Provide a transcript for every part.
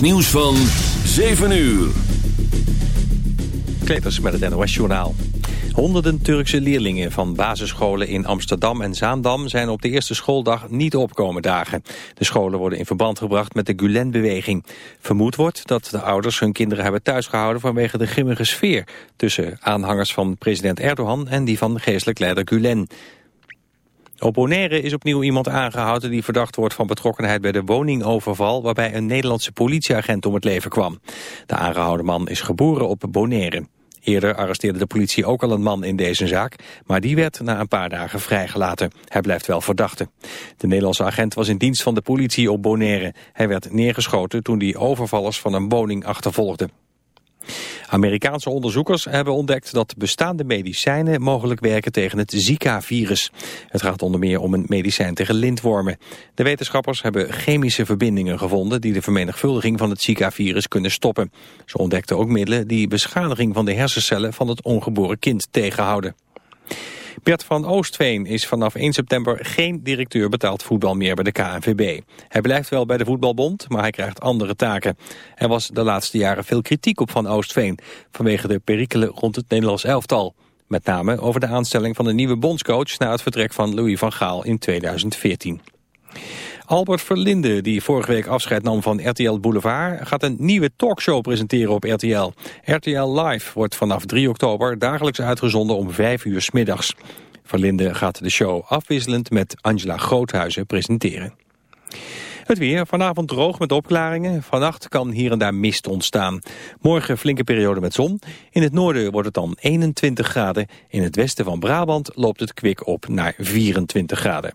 Nieuws van 7 uur. Kleters met het NOS Journaal. Honderden Turkse leerlingen van basisscholen in Amsterdam en Zaandam zijn op de eerste schooldag niet opkomen dagen. De scholen worden in verband gebracht met de Gulen-beweging. Vermoed wordt dat de ouders hun kinderen hebben thuisgehouden vanwege de grimmige sfeer tussen aanhangers van president Erdogan en die van geestelijk leider Gulen. Op Bonaire is opnieuw iemand aangehouden die verdacht wordt van betrokkenheid bij de woningoverval waarbij een Nederlandse politieagent om het leven kwam. De aangehouden man is geboren op Bonaire. Eerder arresteerde de politie ook al een man in deze zaak, maar die werd na een paar dagen vrijgelaten. Hij blijft wel verdachte. De Nederlandse agent was in dienst van de politie op Bonaire. Hij werd neergeschoten toen die overvallers van een woning achtervolgden. Amerikaanse onderzoekers hebben ontdekt dat bestaande medicijnen mogelijk werken tegen het Zika-virus. Het gaat onder meer om een medicijn tegen lintwormen. De wetenschappers hebben chemische verbindingen gevonden die de vermenigvuldiging van het Zika-virus kunnen stoppen. Ze ontdekten ook middelen die beschadiging van de hersencellen van het ongeboren kind tegenhouden. Bert van Oostveen is vanaf 1 september geen directeur betaald voetbal meer bij de KNVB. Hij blijft wel bij de voetbalbond, maar hij krijgt andere taken. Er was de laatste jaren veel kritiek op van Oostveen vanwege de perikelen rond het Nederlands elftal. Met name over de aanstelling van de nieuwe bondscoach na het vertrek van Louis van Gaal in 2014. Albert Verlinde, die vorige week afscheid nam van RTL Boulevard... gaat een nieuwe talkshow presenteren op RTL. RTL Live wordt vanaf 3 oktober dagelijks uitgezonden om 5 uur s middags. Verlinde gaat de show afwisselend met Angela Groothuizen presenteren. Het weer, vanavond droog met opklaringen. Vannacht kan hier en daar mist ontstaan. Morgen flinke periode met zon. In het noorden wordt het dan 21 graden. In het westen van Brabant loopt het kwik op naar 24 graden.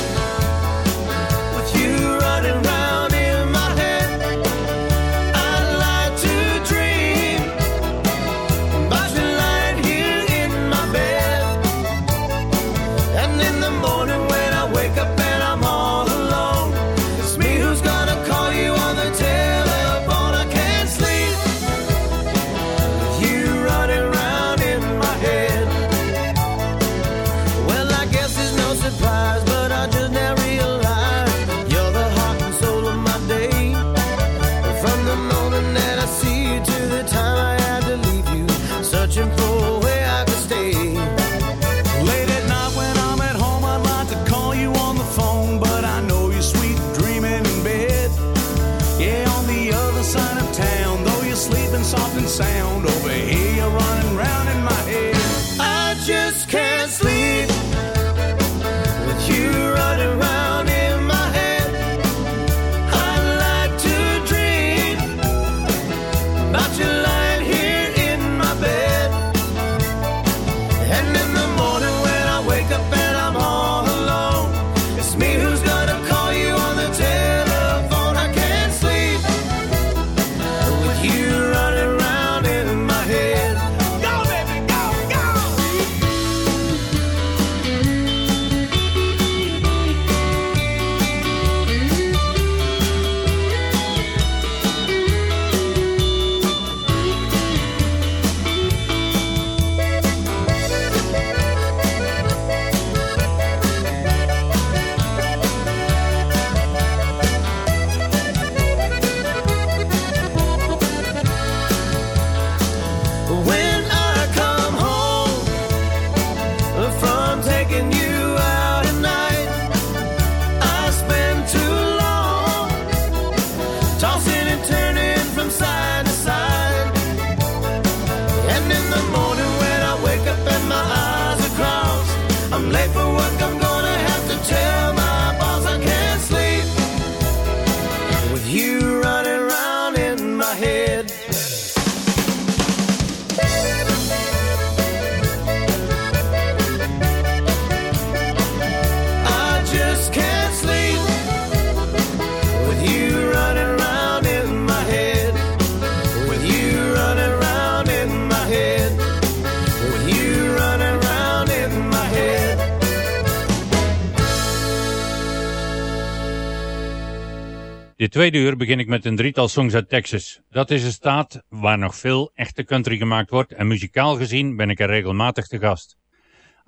Tweede uur begin ik met een drietal songs uit Texas. Dat is een staat waar nog veel echte country gemaakt wordt en muzikaal gezien ben ik er regelmatig te gast.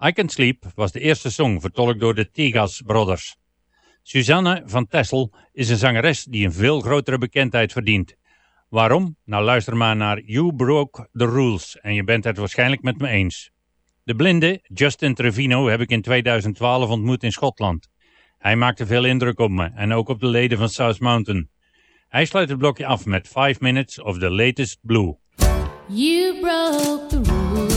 I Can Sleep was de eerste song vertolkt door de Tigas Brothers. Suzanne van Tessel is een zangeres die een veel grotere bekendheid verdient. Waarom? Nou luister maar naar You Broke the Rules en je bent het waarschijnlijk met me eens. De blinde Justin Trevino heb ik in 2012 ontmoet in Schotland. Hij maakte veel indruk op me en ook op de leden van South Mountain. Hij sluit het blokje af met 5 Minutes of the Latest Blue. You broke the.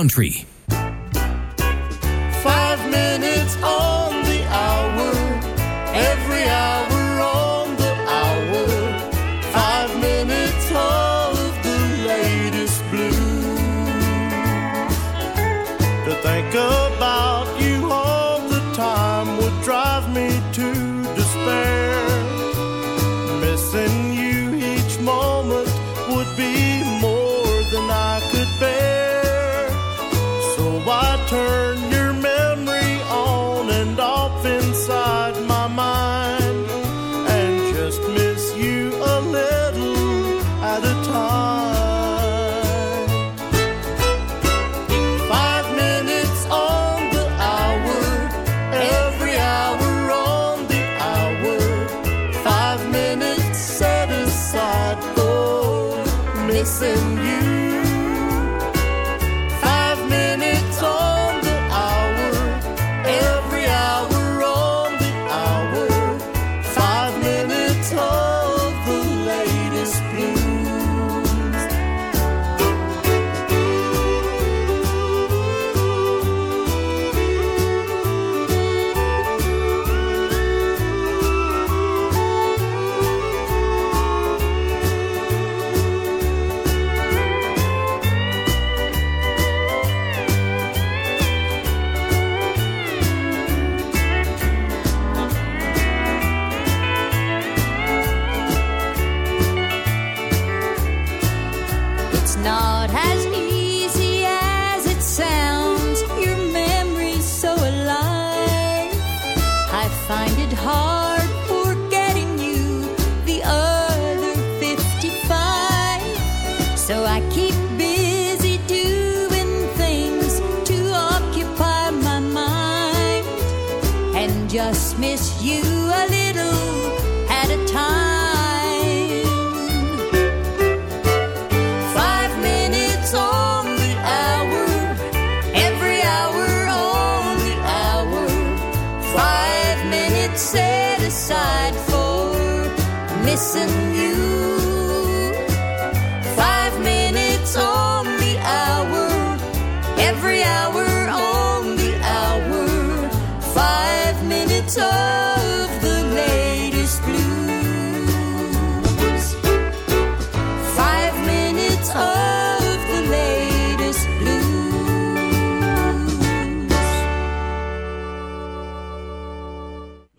country.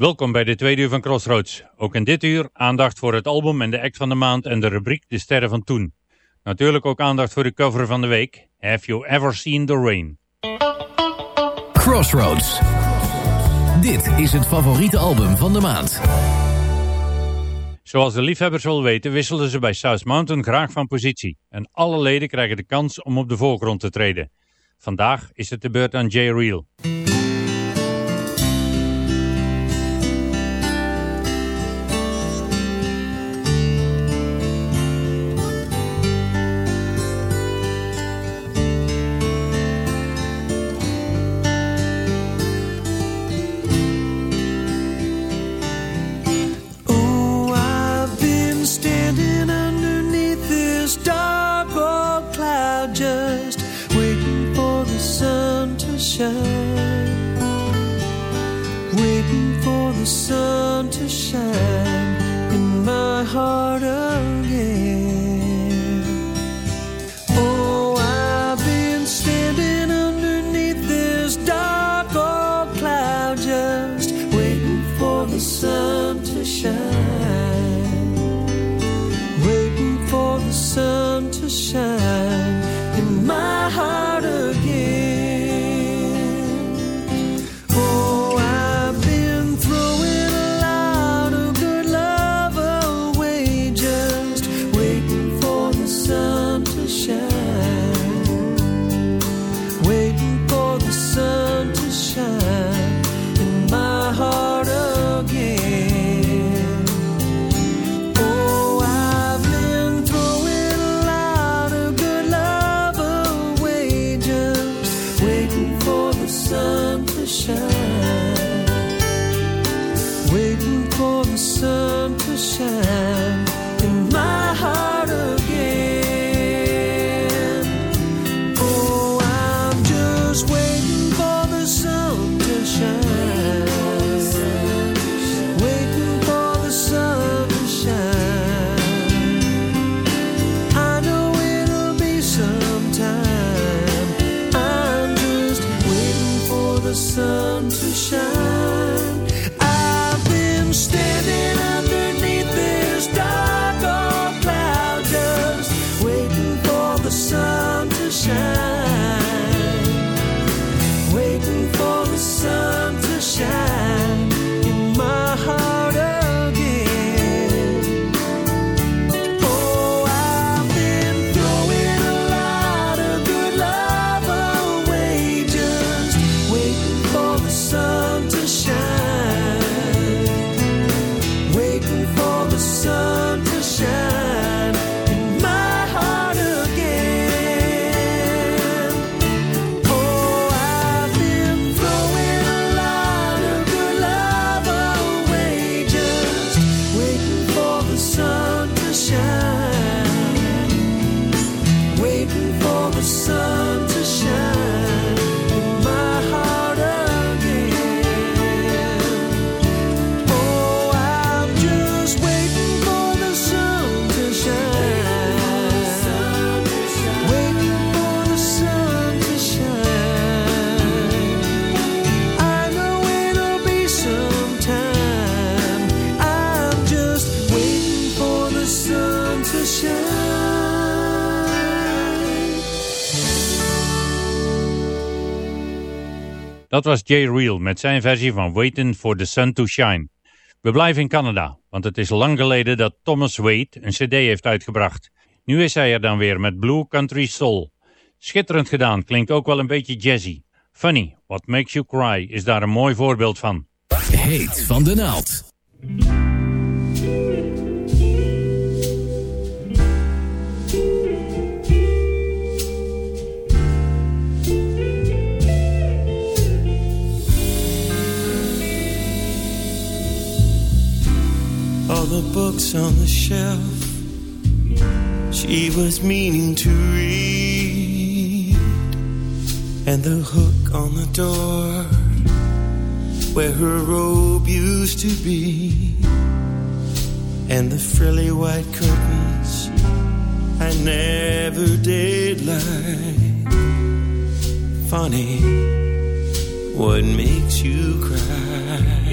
Welkom bij de tweede uur van Crossroads. Ook in dit uur aandacht voor het album en de act van de maand en de rubriek De Sterren van Toen. Natuurlijk ook aandacht voor de cover van de week. Have You Ever Seen the Rain? Crossroads. Dit is het favoriete album van de maand. Zoals de liefhebbers wel weten wisselen ze bij South Mountain graag van positie. En alle leden krijgen de kans om op de voorgrond te treden. Vandaag is het de beurt aan Jay Reel. Dat was Jay Reel met zijn versie van Waiting for the Sun to Shine. We blijven in Canada, want het is lang geleden dat Thomas Wade een cd heeft uitgebracht. Nu is hij er dan weer met Blue Country Soul. Schitterend gedaan, klinkt ook wel een beetje jazzy. Funny, What Makes You Cry is daar een mooi voorbeeld van. Heet van de naald. All the books on the shelf she was meaning to read, and the hook on the door where her robe used to be, and the frilly white curtains I never did like. Funny, what makes you cry?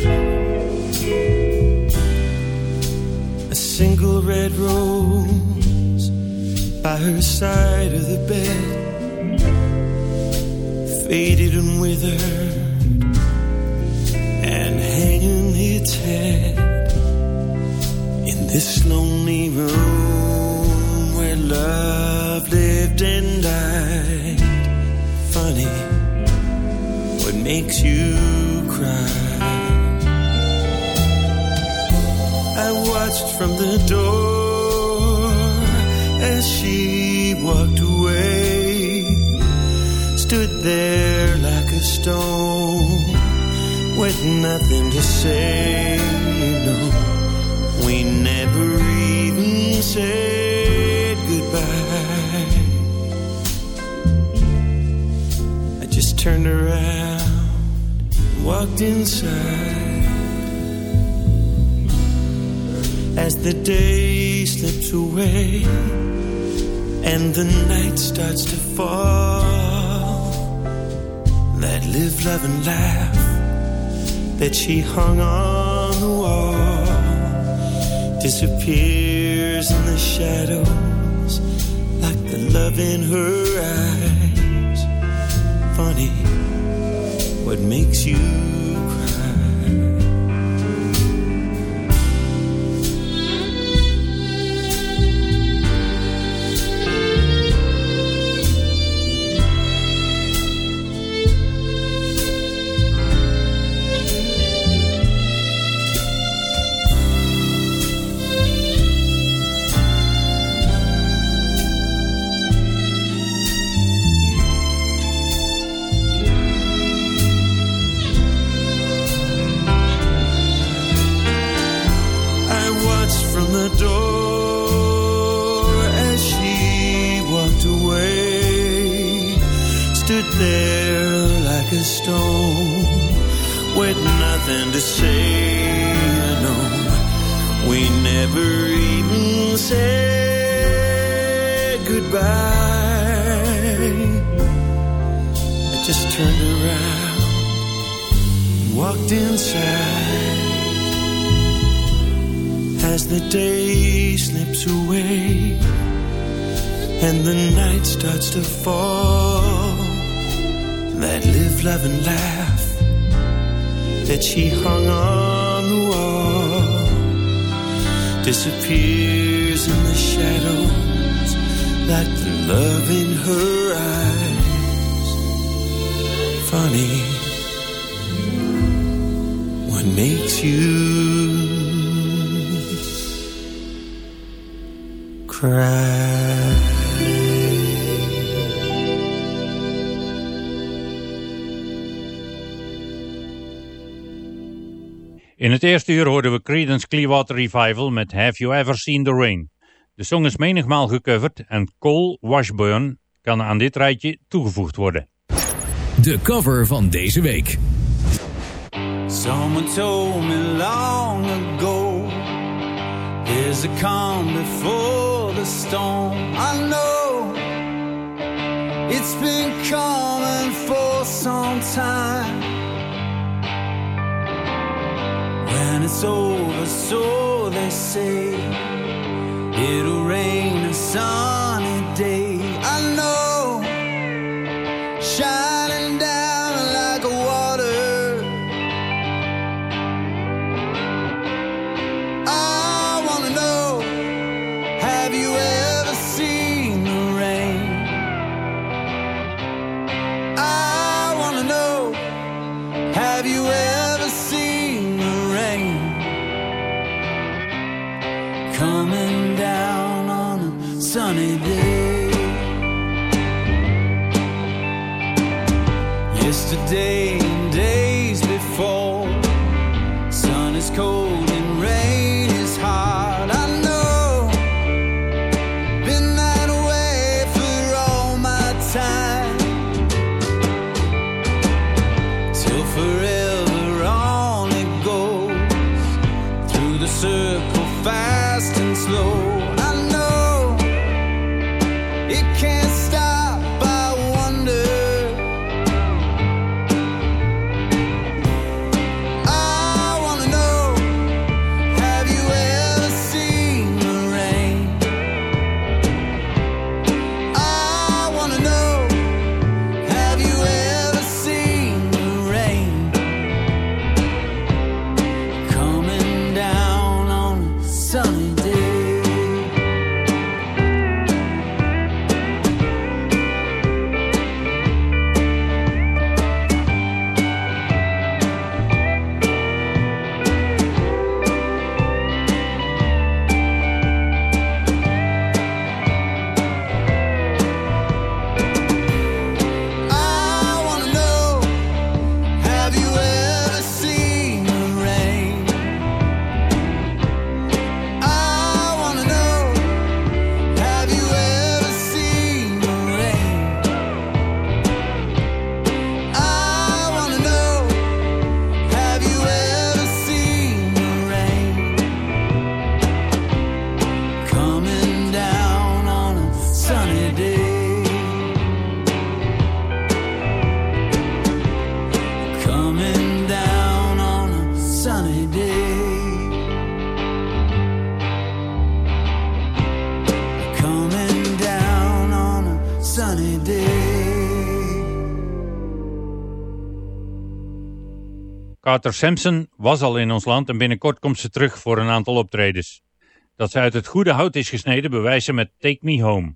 Single red rose by her side of the bed, faded and withered, and hanging its head in this lonely room where love lived and died. Funny, what makes you cry? I watched from the door as she walked away. Stood there like a stone with nothing to say. No, we never even said goodbye. I just turned around, and walked inside. As the day slips away and the night starts to fall. That live, love, and laugh that she hung on the wall disappears in the shadows like the love in her eyes. Funny, what makes you we never even said goodbye. I just turned around and walked inside as the day slips away and the night starts to fall. That live, love, and laugh that she hung on disappears in the shadows like the love in her eyes. Funny, what makes you cry. In het eerste uur hoorden we Creedence Clearwater Revival met Have You Ever Seen the Rain. De song is menigmaal gecoverd en Cole Washburn kan aan dit rijtje toegevoegd worden. De cover van deze week. Someone told me long ago There's a calm before the storm I know It's been coming for some time When it's over, so they say It'll rain a sunny yesterday Carter Sampson was al in ons land en binnenkort komt ze terug voor een aantal optredens. Dat ze uit het goede hout is gesneden bewijzen met Take Me Home.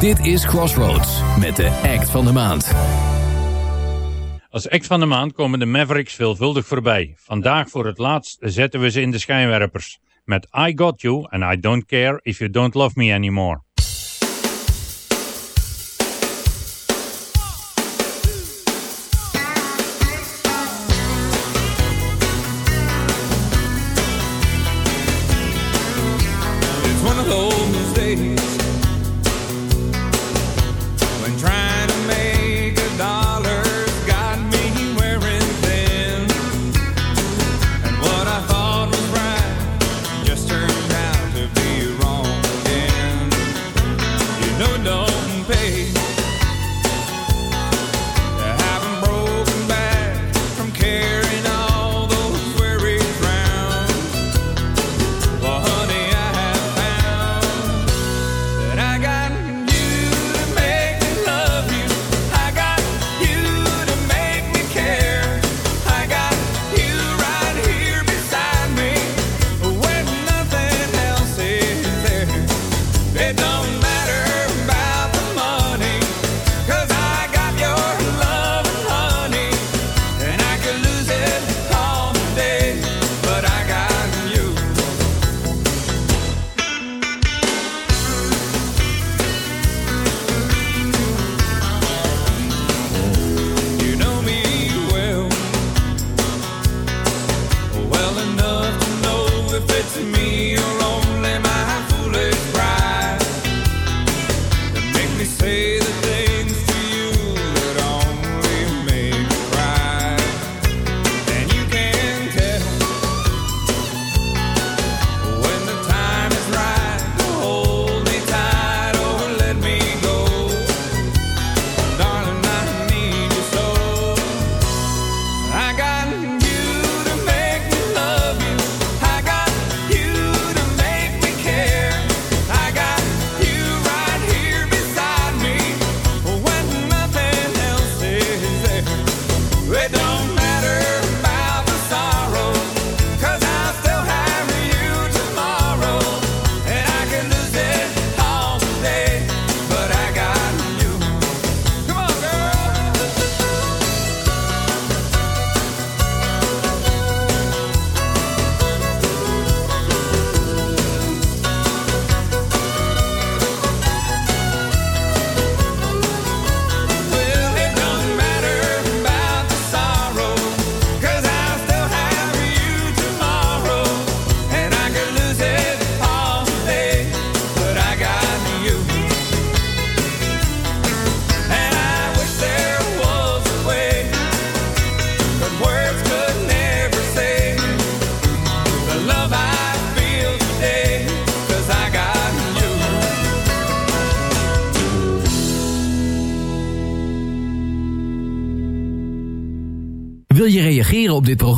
Dit is Crossroads met de act van de maand. Als act van de maand komen de Mavericks veelvuldig voorbij. Vandaag voor het laatst zetten we ze in de schijnwerpers. met I Got You and I Don't Care If You Don't Love Me Anymore.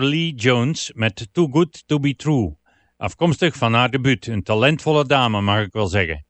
Lee Jones met Too Good To Be True. Afkomstig van haar debuut, een talentvolle dame mag ik wel zeggen.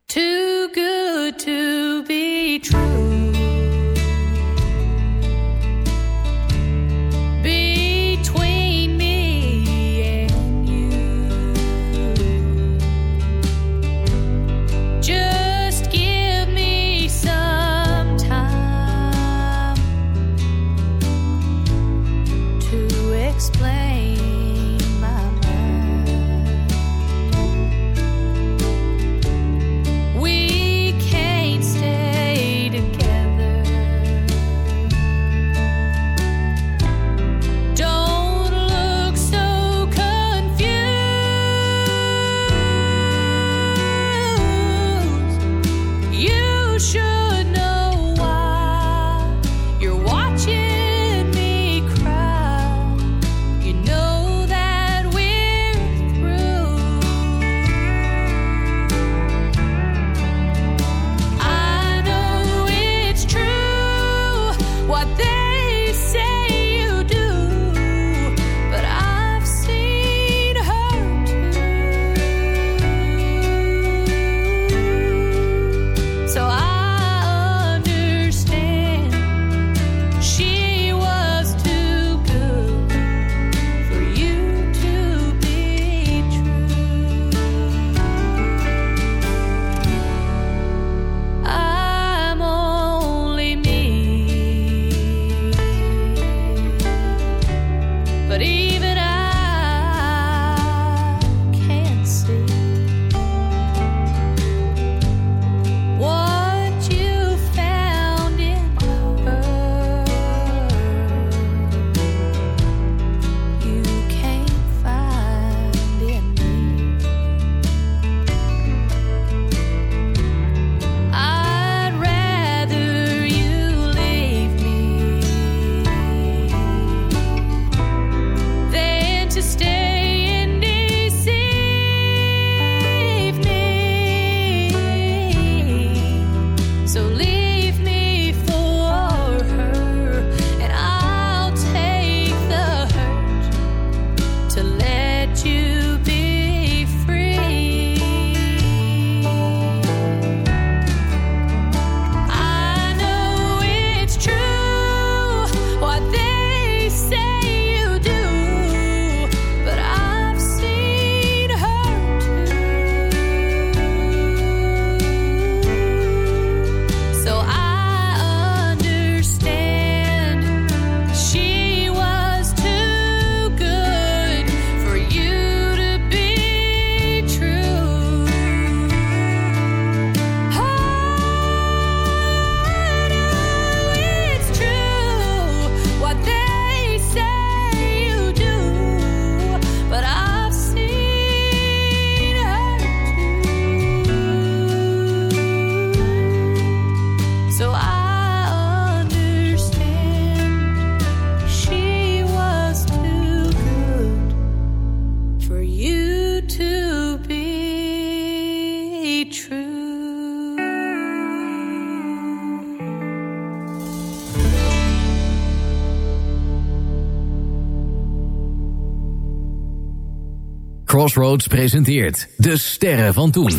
Crossroads presenteert De Sterren van Toen.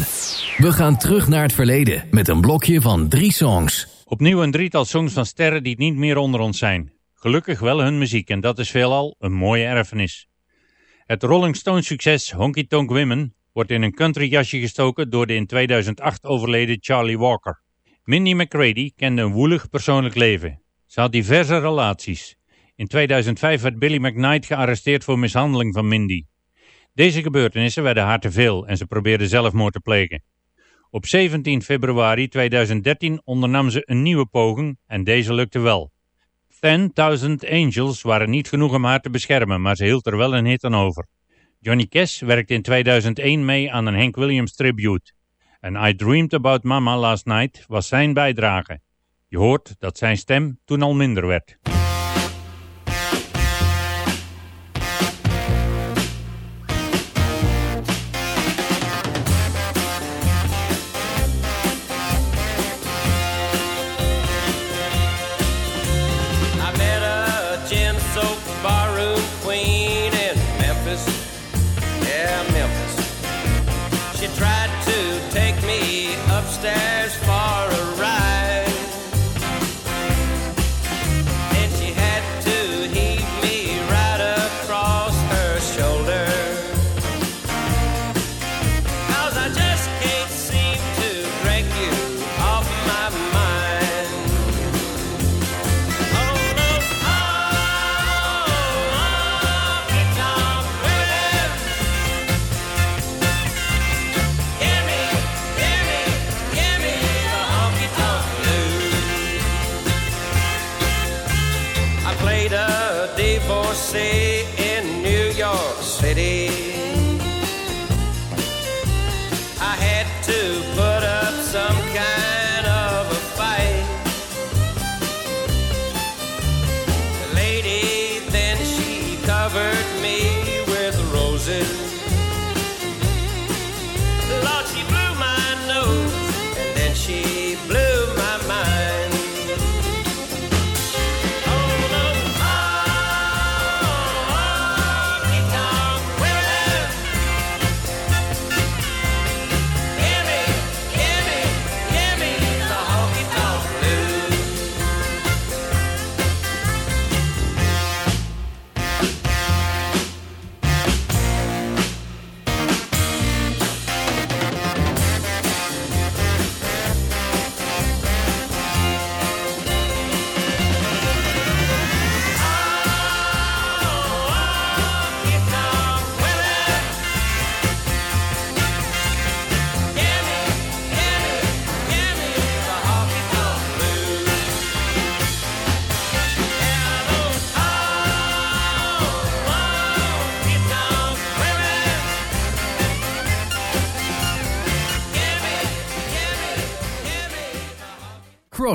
We gaan terug naar het verleden met een blokje van drie songs. Opnieuw een drietal songs van sterren die niet meer onder ons zijn. Gelukkig wel hun muziek en dat is veelal een mooie erfenis. Het Rolling Stones succes Honky Tonk Women wordt in een country jasje gestoken door de in 2008 overleden Charlie Walker. Mindy McCready kende een woelig persoonlijk leven. Ze had diverse relaties. In 2005 werd Billy McKnight gearresteerd voor mishandeling van Mindy. Deze gebeurtenissen werden haar te veel en ze probeerde zelfmoord te plegen. Op 17 februari 2013 ondernam ze een nieuwe poging en deze lukte wel. 10.000 Angels waren niet genoeg om haar te beschermen, maar ze hield er wel een hit aan over. Johnny Cash werkte in 2001 mee aan een Hank Williams tribute. En I Dreamed About Mama Last Night was zijn bijdrage. Je hoort dat zijn stem toen al minder werd.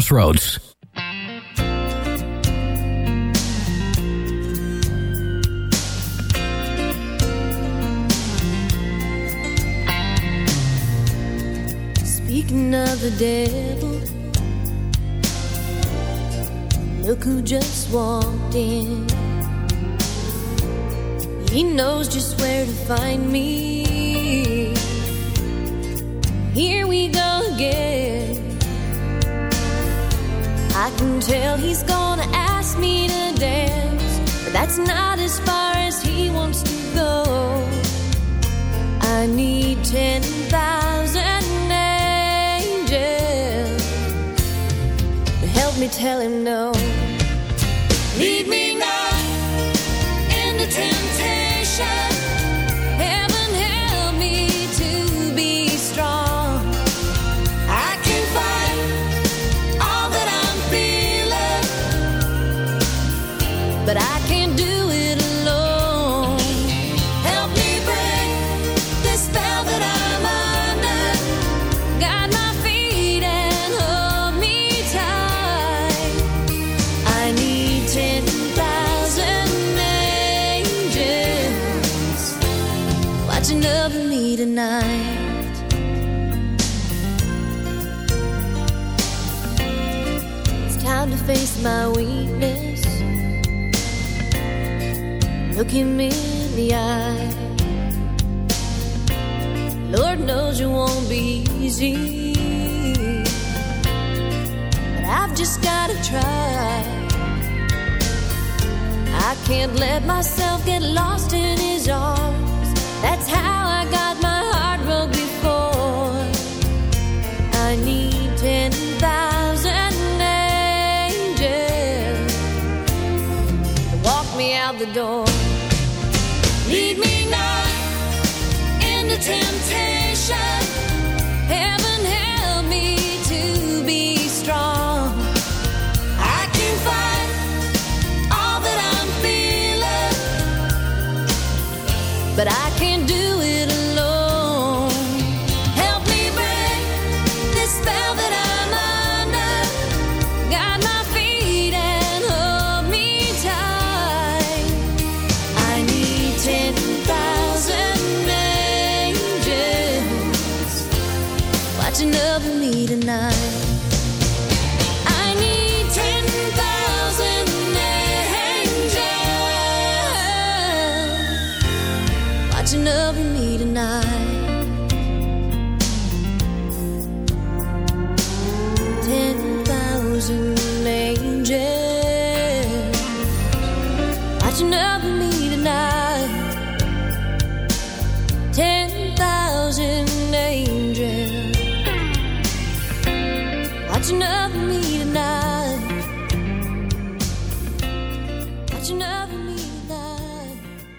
Crossroads. Speaking of the devil, look who just walked in. He knows just where to find me. I can tell he's gonna ask me to dance, but that's not as far as he wants to go. I need 10,000 angels to help me tell him no.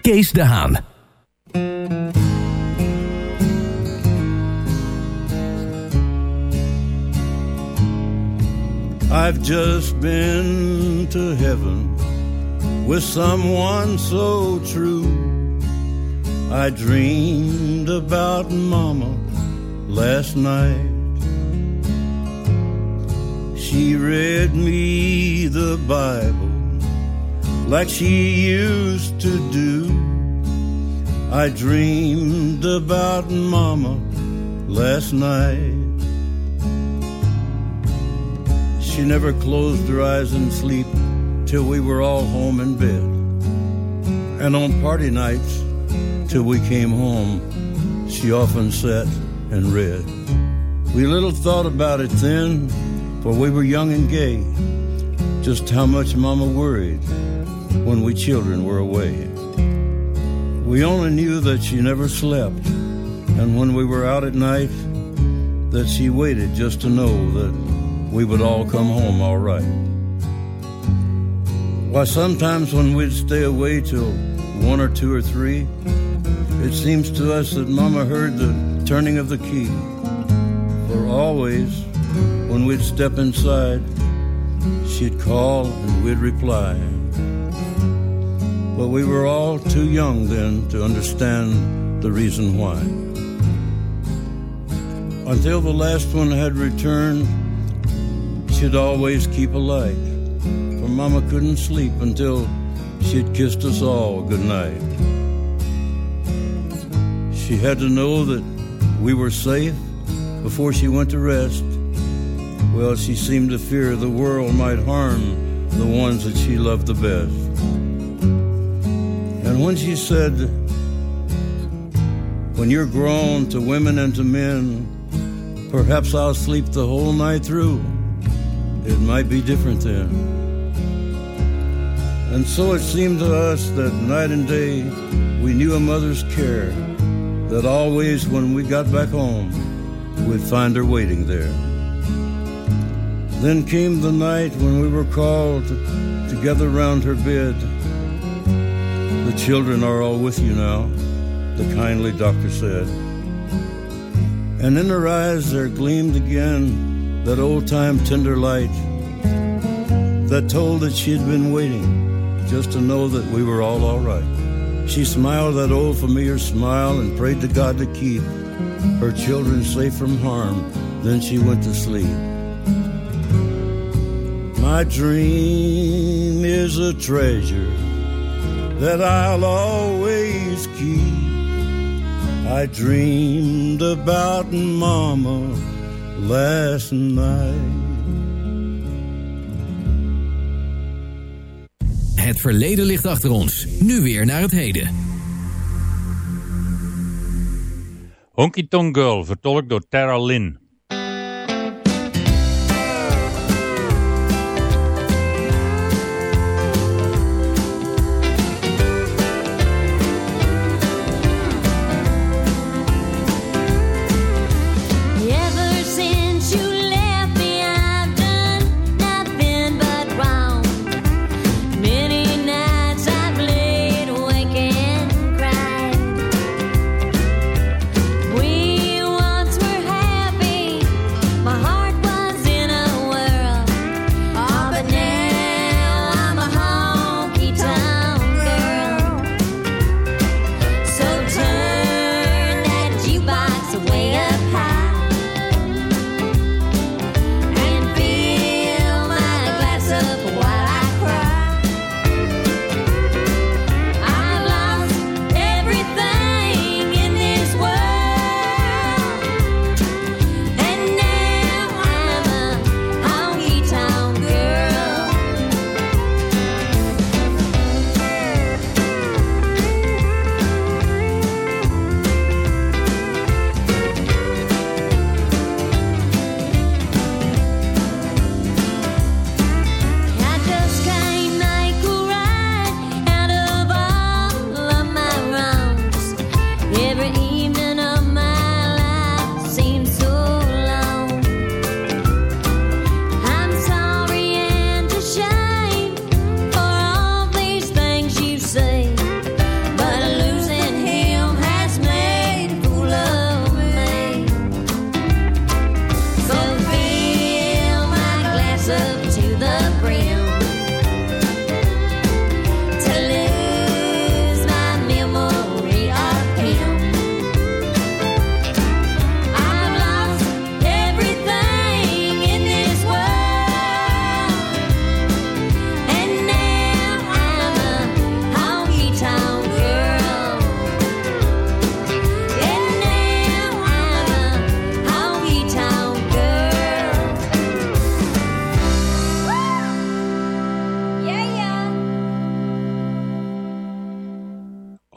Kees de Haan. I've just been to heaven with someone so true. I dreamed about Mama last night. She read me the Bible like she used to do. I dreamed about Mama last night. She never closed her eyes in sleep till we were all home in bed. And on party nights, till we came home, she often sat and read. We little thought about it then, for we were young and gay, just how much Mama worried when we children were away. We only knew that she never slept, and when we were out at night, that she waited just to know that we would all come home all right. Why, sometimes when we'd stay away till one or two or three, it seems to us that Mama heard the turning of the key. For always, when we'd step inside, she'd call and we'd reply. But we were all too young then to understand the reason why. Until the last one had returned, she'd always keep a light. For Mama couldn't sleep until she'd kissed us all goodnight. She had to know that we were safe before she went to rest. Well, she seemed to fear the world might harm the ones that she loved the best. And when she said, When you're grown to women and to men, perhaps I'll sleep the whole night through. It might be different then. And so it seemed to us that night and day we knew a mother's care, that always when we got back home, we'd find her waiting there. Then came the night when we were called together round her bed. Children are all with you now, the kindly doctor said. And in her eyes there gleamed again that old time tender light that told that she'd been waiting just to know that we were all all right. She smiled that old familiar smile and prayed to God to keep her children safe from harm. Then she went to sleep. My dream is a treasure that I'll always keep. I dreamed about Mama last night. Het verleden ligt achter ons. Nu weer naar het heden. Honky Tonk Girl, vertolkt door Tara Lynn.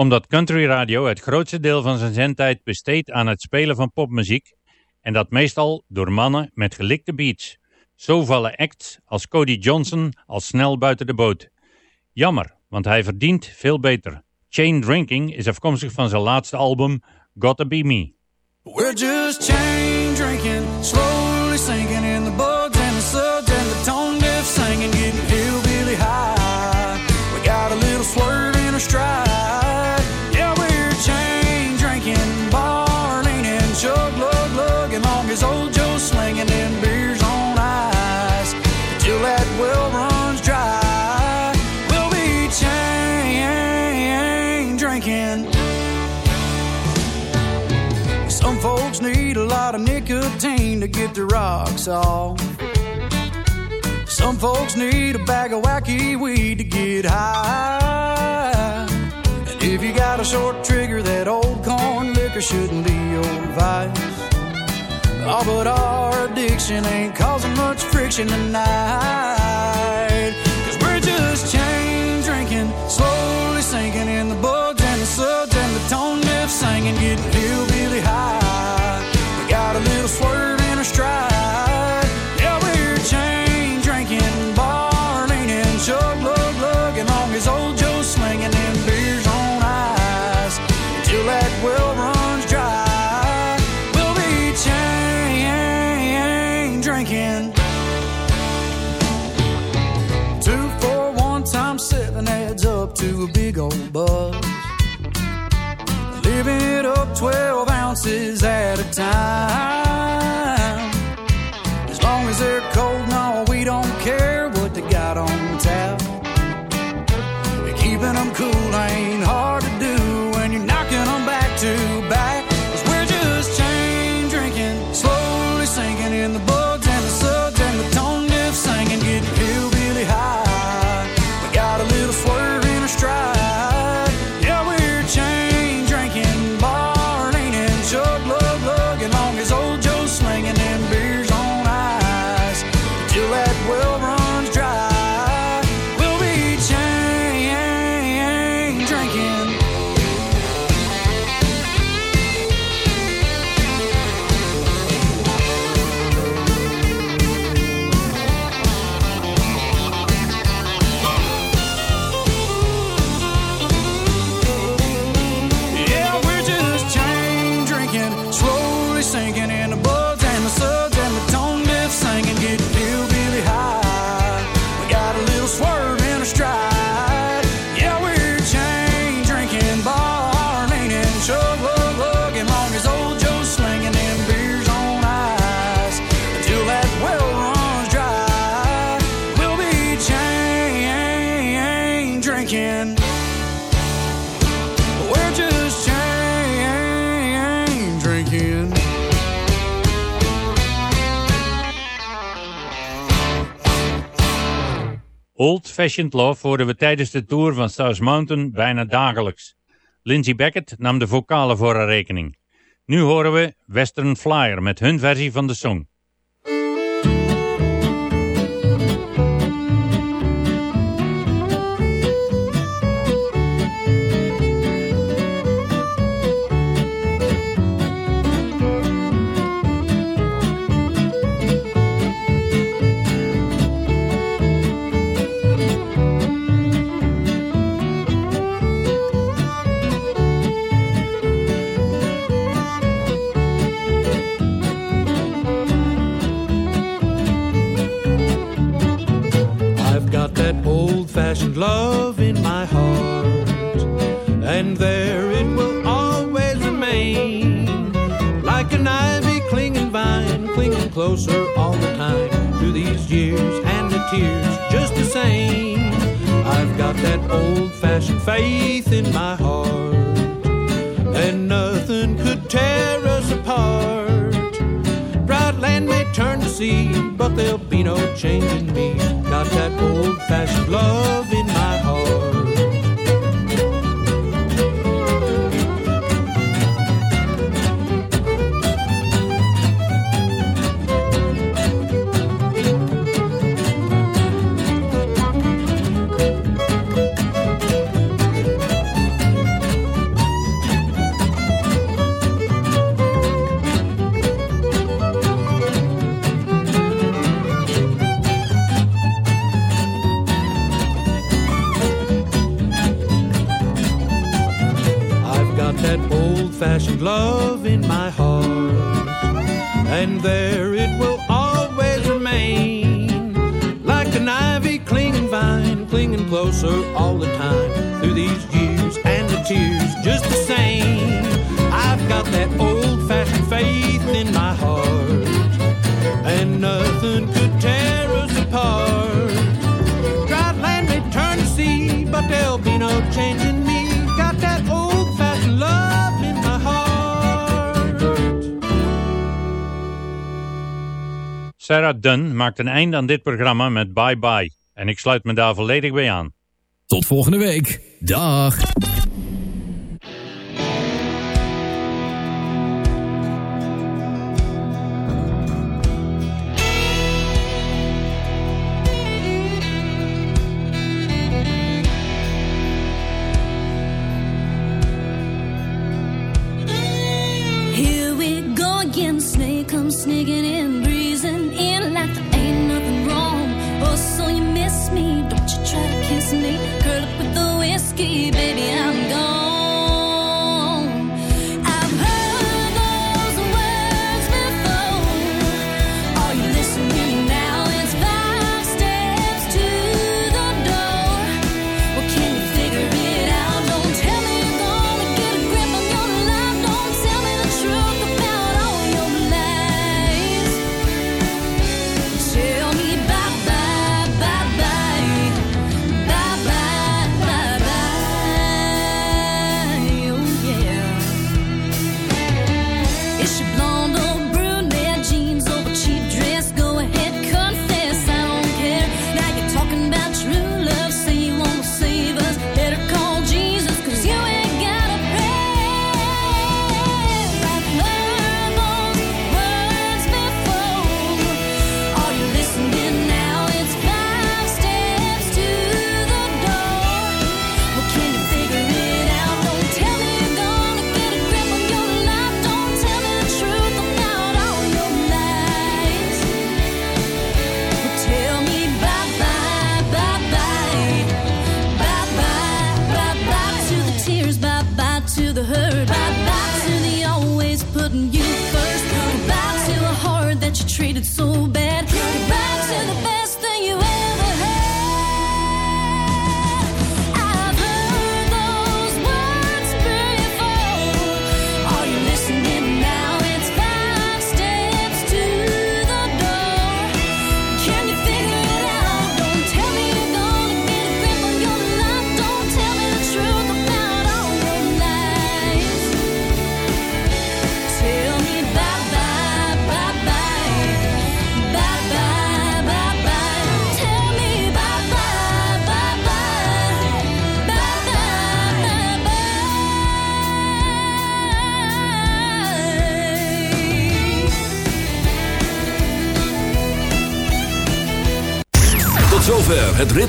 Omdat country radio het grootste deel van zijn zendtijd besteedt aan het spelen van popmuziek en dat meestal door mannen met gelikte beats. Zo vallen acts als Cody Johnson al snel buiten de boot. Jammer, want hij verdient veel beter. Chain Drinking is afkomstig van zijn laatste album Gotta Be Me. We're just chain drinking, slowly sinking get the rocks off. Some folks need a bag of wacky weed to get high. And if you got a short trigger, that old corn liquor shouldn't be your vice. Oh, but our addiction ain't causing much friction tonight. Cause we're just chain drinking, slowly sinking in the bugs and the suds and the tone deaf singing, getting hillbilly buzz. Living it up 12 ounces at a time. Old Fashioned Love hoorden we tijdens de tour van South Mountain bijna dagelijks. Lindsey Beckett nam de vocalen voor haar rekening. Nu horen we Western Flyer met hun versie van de song. Love in my heart, and there it will always remain. Like an ivy clinging vine, clinging closer all the time through these years and the tears, just the same. I've got that old fashioned faith in my heart, and nothing could tear us apart. Dry land may turn to sea, but there'll be no change in me. Got that old fashioned love in my heart. old-fashioned love in my heart, and there it will always remain, like an ivy clinging vine, clinging closer all the time through these years and the tears, just the same. I've got that old-fashioned faith in my heart, and nothing could tear us apart. Dry land may turn to sea, but there'll be no changing me. Got that old-fashioned love. Sarah Dunn maakt een einde aan dit programma met Bye Bye. En ik sluit me daar volledig bij aan. Tot volgende week. Dag.